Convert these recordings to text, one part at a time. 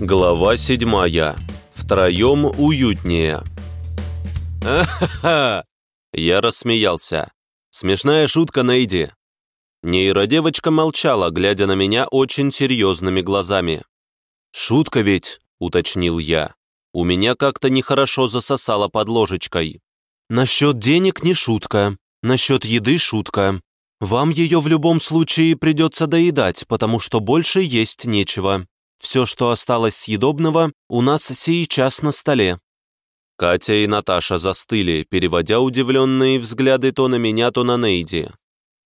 Глава седьмая. Втроем уютнее. «Ха-ха-ха!» Я рассмеялся. Смешная шутка, Нейди. Нейродевочка молчала, глядя на меня очень серьезными глазами. «Шутка ведь», — уточнил я. У меня как-то нехорошо засосало под ложечкой. «Насчет денег не шутка, насчет еды шутка. Вам ее в любом случае придется доедать, потому что больше есть нечего. Все, что осталось съедобного, у нас сейчас на столе». Катя и Наташа застыли, переводя удивленные взгляды то на меня, то на Нейди.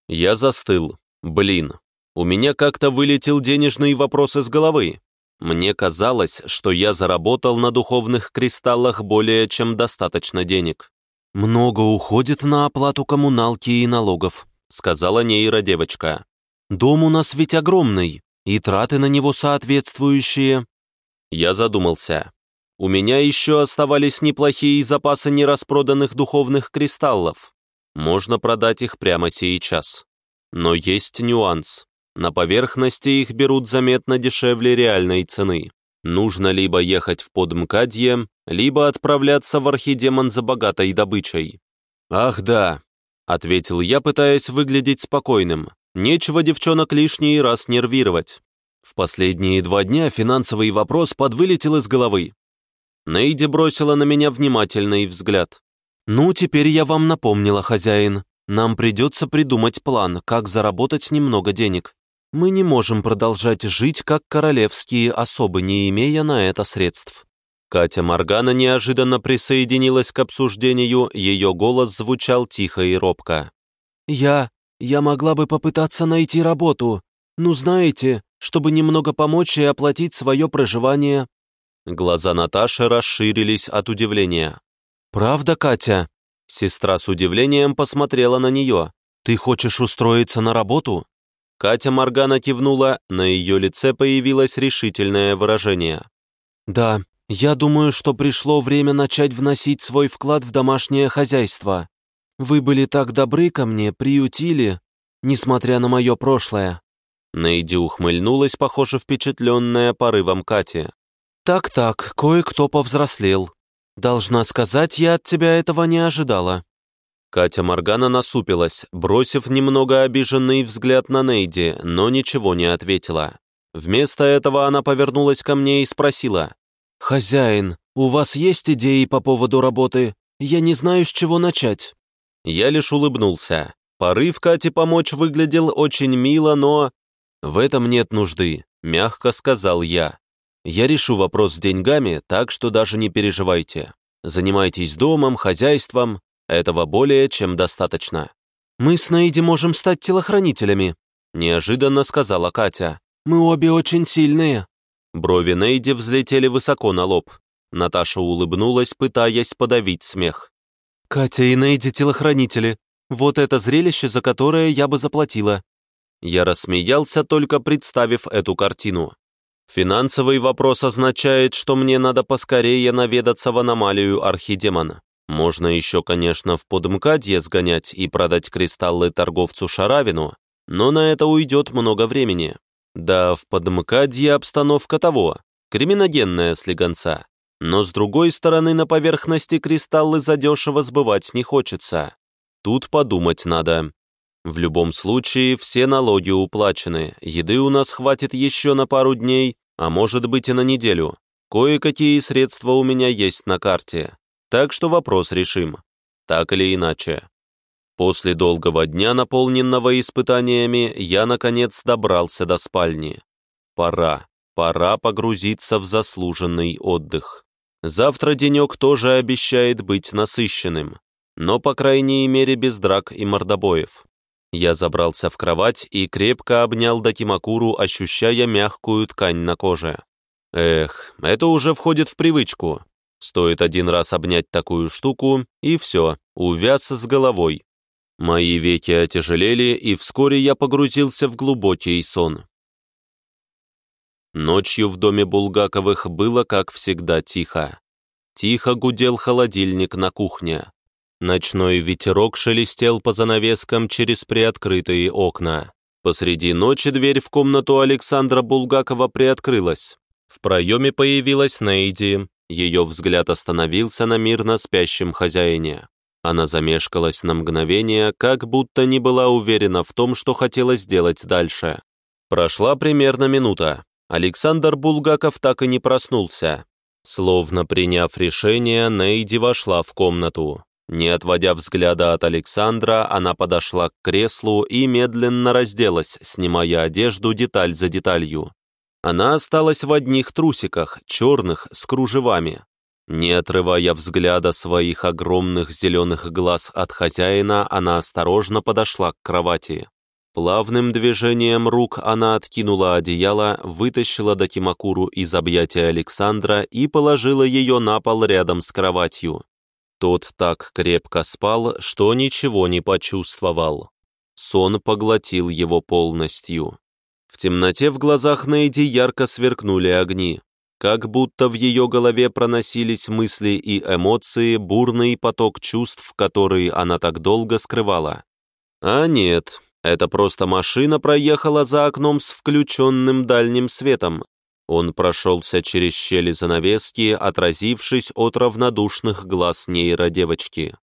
Я застыл. Блин, у меня как-то вылетел денежный вопрос из головы. Мне казалось, что я заработал на духовных кристаллах более чем достаточно денег. «Много уходит на оплату коммуналки и налогов», сказала нейродевочка. «Дом у нас ведь огромный, и траты на него соответствующие». Я задумался. У меня еще оставались неплохие запасы нераспроданных духовных кристаллов. Можно продать их прямо сейчас. Но есть нюанс. На поверхности их берут заметно дешевле реальной цены. Нужно либо ехать в Подмкадье, либо отправляться в Архидемон за богатой добычей. «Ах да», — ответил я, пытаясь выглядеть спокойным. «Нечего девчонок лишний раз нервировать». В последние два дня финансовый вопрос подвылетел из головы. Нейди бросила на меня внимательный взгляд. «Ну, теперь я вам напомнила, хозяин. Нам придется придумать план, как заработать немного денег. Мы не можем продолжать жить, как королевские особы, не имея на это средств». Катя Моргана неожиданно присоединилась к обсуждению, ее голос звучал тихо и робко. «Я... я могла бы попытаться найти работу. Ну, знаете, чтобы немного помочь и оплатить свое проживание. Глаза Наташи расширились от удивления. «Правда, Катя?» Сестра с удивлением посмотрела на нее. «Ты хочешь устроиться на работу?» Катя Моргана кивнула, на ее лице появилось решительное выражение. «Да, я думаю, что пришло время начать вносить свой вклад в домашнее хозяйство. Вы были так добры ко мне, приютили, несмотря на мое прошлое». Нейди ухмыльнулась, похоже, впечатленная порывом Кати. «Так-так, кое-кто повзрослел. Должна сказать, я от тебя этого не ожидала». Катя Моргана насупилась, бросив немного обиженный взгляд на Нейди, но ничего не ответила. Вместо этого она повернулась ко мне и спросила. «Хозяин, у вас есть идеи по поводу работы? Я не знаю, с чего начать». Я лишь улыбнулся. Порыв Кате помочь выглядел очень мило, но... «В этом нет нужды», — мягко сказал я. Я решу вопрос с деньгами, так что даже не переживайте. Занимайтесь домом, хозяйством. Этого более чем достаточно. Мы с Нейди можем стать телохранителями, неожиданно сказала Катя. Мы обе очень сильные. Брови Нейди взлетели высоко на лоб. Наташа улыбнулась, пытаясь подавить смех. «Катя и Нейди телохранители. Вот это зрелище, за которое я бы заплатила». Я рассмеялся, только представив эту картину. Финансовый вопрос означает, что мне надо поскорее наведаться в аномалию архидемона. Можно еще, конечно, в Подмкадье сгонять и продать кристаллы торговцу Шаравину, но на это уйдет много времени. Да, в Подмкадье обстановка того, криминогенная слегонца. Но с другой стороны, на поверхности кристаллы задешево сбывать не хочется. Тут подумать надо. В любом случае, все налоги уплачены, еды у нас хватит еще на пару дней, а может быть и на неделю. Кое-какие средства у меня есть на карте, так что вопрос решим. Так или иначе. После долгого дня, наполненного испытаниями, я, наконец, добрался до спальни. Пора, пора погрузиться в заслуженный отдых. Завтра денек тоже обещает быть насыщенным, но, по крайней мере, без драк и мордобоев. Я забрался в кровать и крепко обнял Дакимакуру, ощущая мягкую ткань на коже. Эх, это уже входит в привычку. Стоит один раз обнять такую штуку, и все, увяз с головой. Мои веки отяжелели, и вскоре я погрузился в глубокий сон. Ночью в доме Булгаковых было, как всегда, тихо. Тихо гудел холодильник на кухне. Ночной ветерок шелестел по занавескам через приоткрытые окна. Посреди ночи дверь в комнату Александра Булгакова приоткрылась. В проеме появилась Нейди, ее взгляд остановился на мирно спящем хозяине. Она замешкалась на мгновение, как будто не была уверена в том, что хотела сделать дальше. Прошла примерно минута. Александр Булгаков так и не проснулся. Словно приняв решение, Нейди вошла в комнату. Не отводя взгляда от Александра, она подошла к креслу и медленно разделась, снимая одежду деталь за деталью. Она осталась в одних трусиках, черных, с кружевами. Не отрывая взгляда своих огромных зеленых глаз от хозяина, она осторожно подошла к кровати. Плавным движением рук она откинула одеяло, вытащила Дакимакуру из объятия Александра и положила ее на пол рядом с кроватью. Тот так крепко спал, что ничего не почувствовал. Сон поглотил его полностью. В темноте в глазах Нейди ярко сверкнули огни. Как будто в ее голове проносились мысли и эмоции, бурный поток чувств, которые она так долго скрывала. А нет, это просто машина проехала за окном с включенным дальним светом. Он прошелся через щели занавески, отразившись от равнодушных глаз нейродевочки.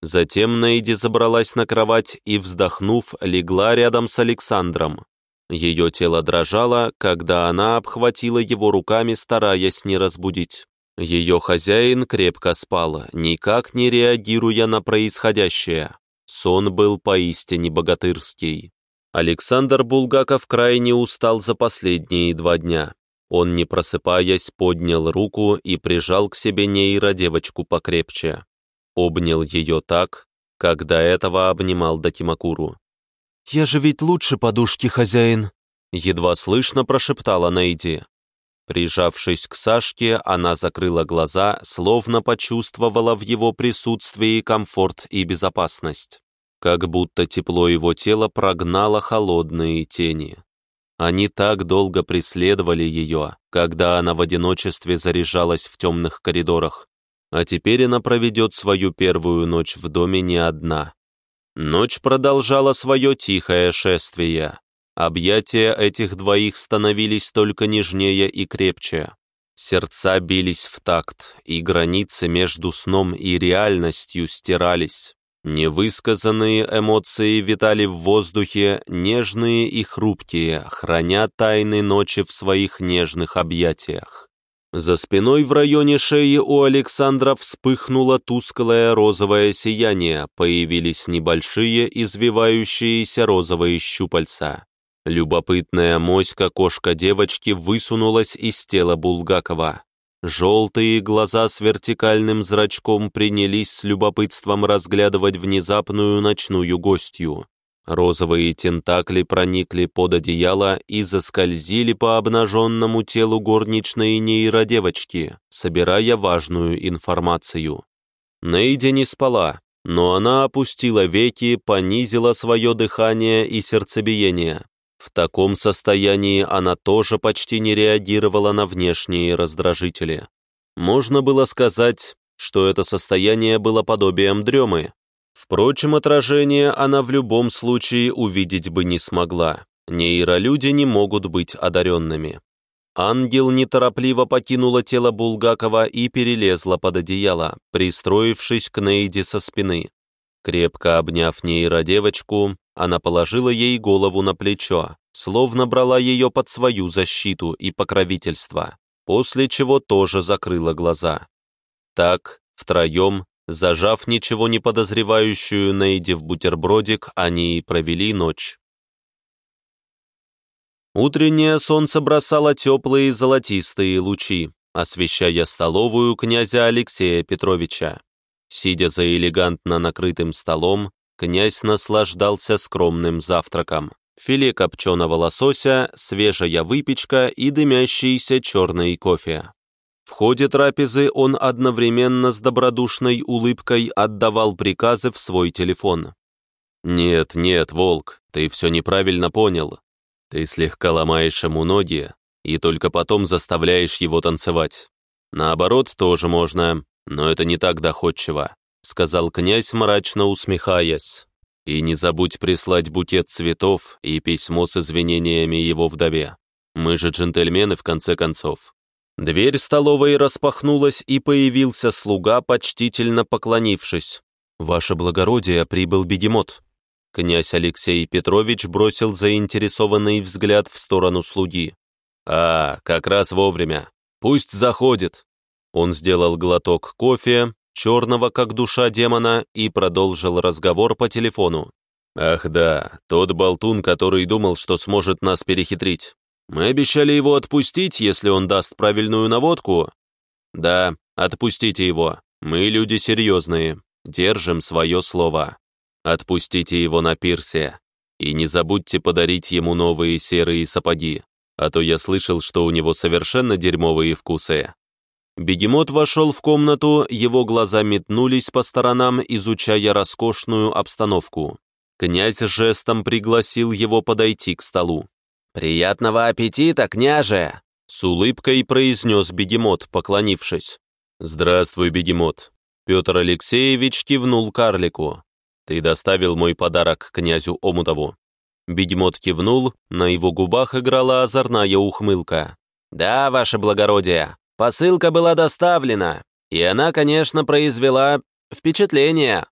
Затем Нейди забралась на кровать и, вздохнув, легла рядом с Александром. Ее тело дрожало, когда она обхватила его руками, стараясь не разбудить. Ее хозяин крепко спал, никак не реагируя на происходящее. Сон был поистине богатырский. Александр Булгаков крайне устал за последние два дня. Он, не просыпаясь, поднял руку и прижал к себе нейродевочку покрепче. Обнял ее так, как до этого обнимал Дакимакуру. «Я же ведь лучше подушки, хозяин!» Едва слышно прошептала Нейди. Прижавшись к Сашке, она закрыла глаза, словно почувствовала в его присутствии комфорт и безопасность. Как будто тепло его тела прогнало холодные тени. Они так долго преследовали ее, когда она в одиночестве заряжалась в темных коридорах, а теперь она проведет свою первую ночь в доме не одна. Ночь продолжала свое тихое шествие. Объятия этих двоих становились только нежнее и крепче. Сердца бились в такт, и границы между сном и реальностью стирались. Невысказанные эмоции витали в воздухе, нежные и хрупкие, храня тайны ночи в своих нежных объятиях. За спиной в районе шеи у Александра вспыхнуло тусклое розовое сияние, появились небольшие извивающиеся розовые щупальца. Любопытная моська кошка девочки высунулась из тела Булгакова. Желтые глаза с вертикальным зрачком принялись с любопытством разглядывать внезапную ночную гостью. Розовые тентакли проникли под одеяло и заскользили по обнаженному телу горничной нейродевочки, собирая важную информацию. Нейди не спала, но она опустила веки, понизила свое дыхание и сердцебиение. В таком состоянии она тоже почти не реагировала на внешние раздражители. Можно было сказать, что это состояние было подобием дремы, Впрочем, отражение она в любом случае увидеть бы не смогла. Нейролюди не могут быть одаренными. Ангел неторопливо покинула тело Булгакова и перелезла под одеяло, пристроившись к Нейде со спины. Крепко обняв нейродевочку, она положила ей голову на плечо, словно брала ее под свою защиту и покровительство, после чего тоже закрыла глаза. Так, втроем, Зажав ничего не подозревающую Нейди в бутербродик, они и провели ночь. Утреннее солнце бросало теплые золотистые лучи, освещая столовую князя Алексея Петровича. Сидя за элегантно накрытым столом, князь наслаждался скромным завтраком. Филе копченого лосося, свежая выпечка и дымящийся черный кофе. В ходе трапезы он одновременно с добродушной улыбкой отдавал приказы в свой телефон. «Нет, нет, Волк, ты все неправильно понял. Ты слегка ломаешь ему ноги и только потом заставляешь его танцевать. Наоборот, тоже можно, но это не так доходчиво», сказал князь, мрачно усмехаясь. «И не забудь прислать букет цветов и письмо с извинениями его вдове. Мы же джентльмены, в конце концов». Дверь столовой распахнулась, и появился слуга, почтительно поклонившись. «Ваше благородие, прибыл бегемот». Князь Алексей Петрович бросил заинтересованный взгляд в сторону слуги. «А, как раз вовремя. Пусть заходит». Он сделал глоток кофе, черного как душа демона, и продолжил разговор по телефону. «Ах да, тот болтун, который думал, что сможет нас перехитрить. Мы обещали его отпустить, если он даст правильную наводку. Да, отпустите его. Мы люди серьезные, держим свое слово. Отпустите его на пирсе. И не забудьте подарить ему новые серые сапоги, а то я слышал, что у него совершенно дерьмовые вкусы. Бегемот вошел в комнату, его глаза метнулись по сторонам, изучая роскошную обстановку. Князь жестом пригласил его подойти к столу. «Приятного аппетита, княже!» С улыбкой произнес бегемот, поклонившись. «Здравствуй, бегемот!» Петр Алексеевич кивнул карлику. «Ты доставил мой подарок князю Омутову». Бегемот кивнул, на его губах играла озорная ухмылка. «Да, ваше благородие, посылка была доставлена, и она, конечно, произвела впечатление.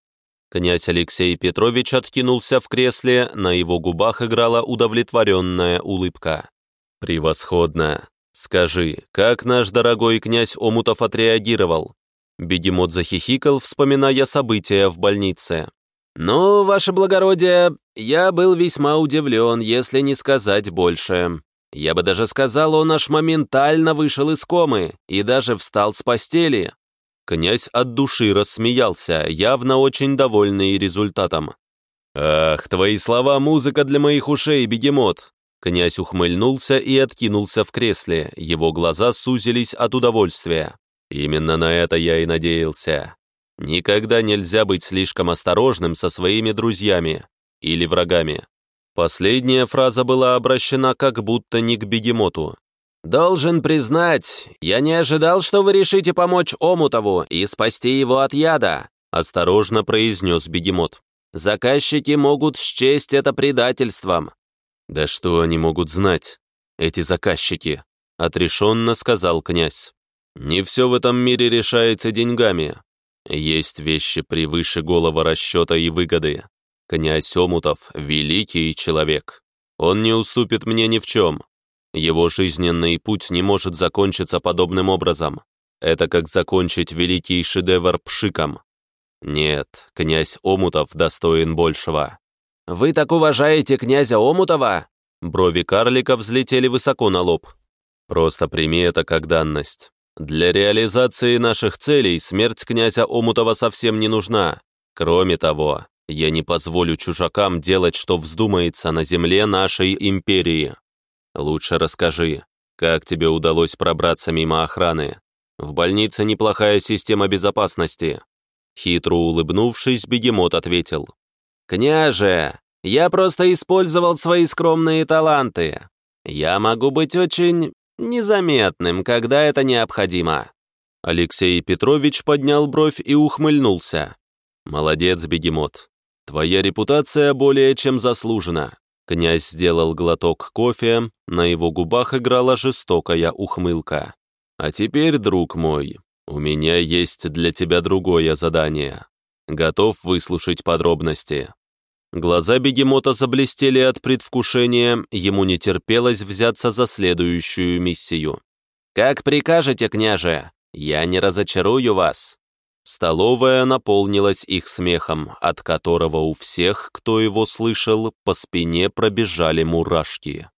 Князь Алексей Петрович откинулся в кресле, на его губах играла удовлетворенная улыбка. «Превосходно! Скажи, как наш дорогой князь Омутов отреагировал?» Бегемот захихикал, вспоминая события в больнице. «Ну, ваше благородие, я был весьма удивлен, если не сказать больше. Я бы даже сказал, он аж моментально вышел из комы и даже встал с постели. Князь от души рассмеялся, явно очень довольный результатом. «Ах, твои слова — музыка для моих ушей, бегемот!» Князь ухмыльнулся и откинулся в кресле, его глаза сузились от удовольствия. Именно на это я и надеялся. Никогда нельзя быть слишком осторожным со своими друзьями или врагами. Последняя фраза была обращена как будто не к бегемоту, «Должен признать, я не ожидал, что вы решите помочь Омутову и спасти его от яда», осторожно произнес бегемот. «Заказчики могут счесть это предательством». «Да что они могут знать, эти заказчики?» отрешенно сказал князь. «Не все в этом мире решается деньгами. Есть вещи превыше голого расчета и выгоды. Князь Омутов — великий человек. Он не уступит мне ни в чем, его жизненный путь не может закончиться подобным образом. Это как закончить великий шедевр пшиком. Нет, князь Омутов достоин большего. «Вы так уважаете князя Омутова?» Брови карлика взлетели высоко на лоб. «Просто прими это как данность. Для реализации наших целей смерть князя Омутова совсем не нужна. Кроме того, я не позволю чужакам делать, что вздумается на земле нашей империи. Лучше расскажи, как тебе удалось пробраться мимо охраны? В больнице неплохая система безопасности». Хитро улыбнувшись, бегемот ответил. «Княже, я просто использовал свои скромные таланты. Я могу быть очень незаметным, когда это необходимо». Алексей Петрович поднял бровь и ухмыльнулся. «Молодец, бегемот. Твоя репутация более чем заслужена. Князь сделал глоток кофе, на его губах играла жестокая ухмылка. «А теперь, друг мой, у меня есть для тебя другое задание. Готов выслушать подробности?» Глаза бегемота заблестели от предвкушения, ему не терпелось взяться за следующую миссию. «Как прикажете, княже, я не разочарую вас». Столовая наполнилась их смехом, от которого у всех, кто его слышал, по спине пробежали мурашки.